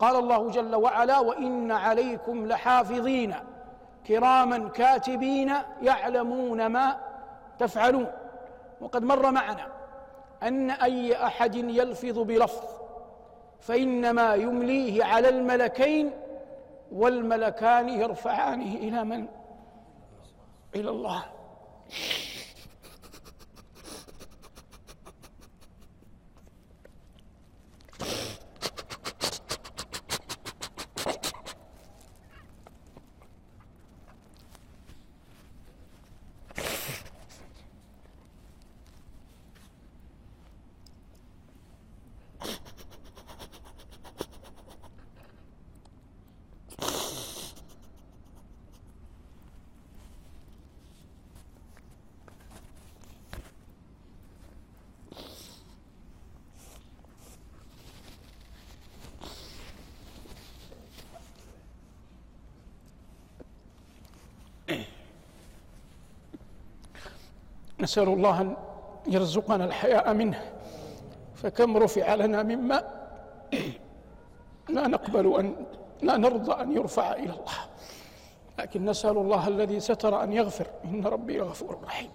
قال الله جل وعلا وإن عليكم لحافظين كراما كاتبين يعلمون ما تفعلون وقد مر معنا أن أي أحد يلفظ بلفظ فإنما يمليه على الملكين والملكان يرفعانه إلى من؟ إلى الله. نسأل الله أن يرزقنا الحياء منه. فكم رفع لنا مما لا نقبل أن لا نرضى أن يرفع إلى الله. لكن نسأل الله الذي ستر أن يغفر. إن ربي غفور رحيم.